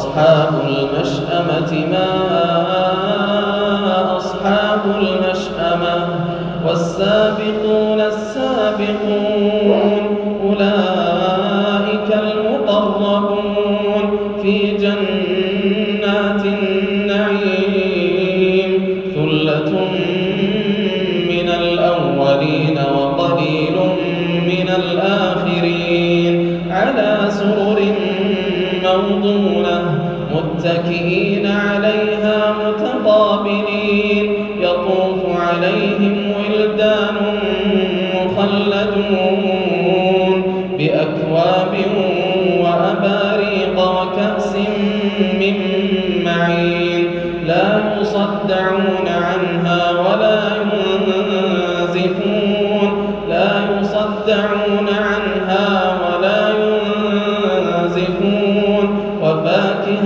وأصحاب المشأمة ما أصحاب المشأمة؟ والسابقون السابقون أولئك المقربون في جنات متكئين عليها متقابلين. يطوف عليهم ولدان مخلدون بأكواب وأباريق وكأس من معين. لا يصدعون عنها ولا ينزفون. لا يصدعون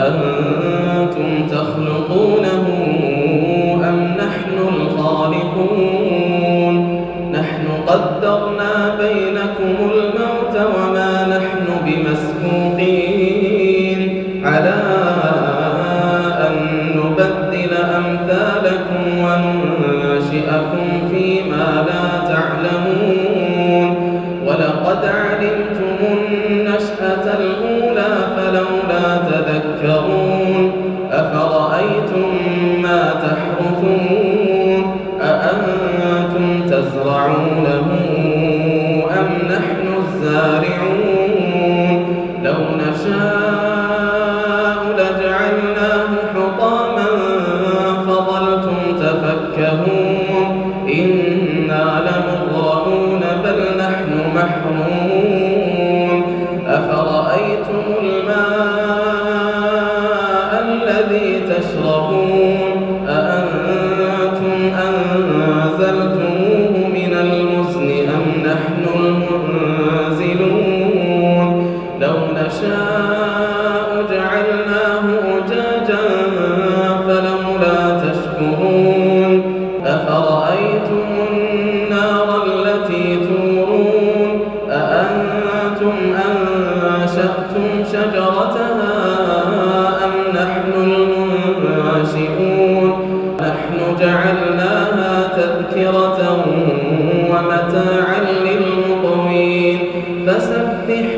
أأنتم تخلقونه Amém.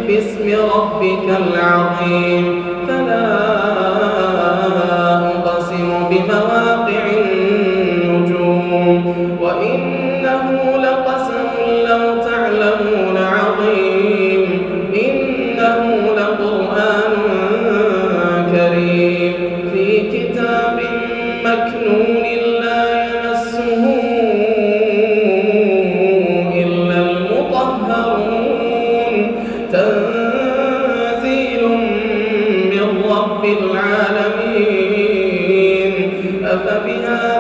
باسم ربك العظيم. فلا العالمين. أفبهذا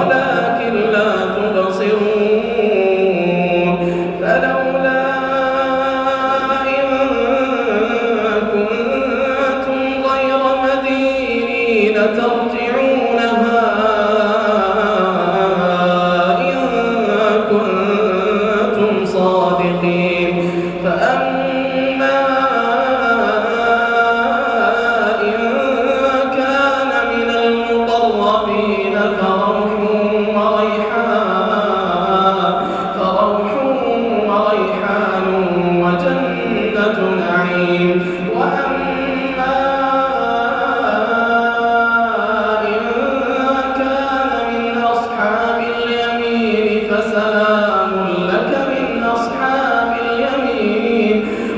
Olá.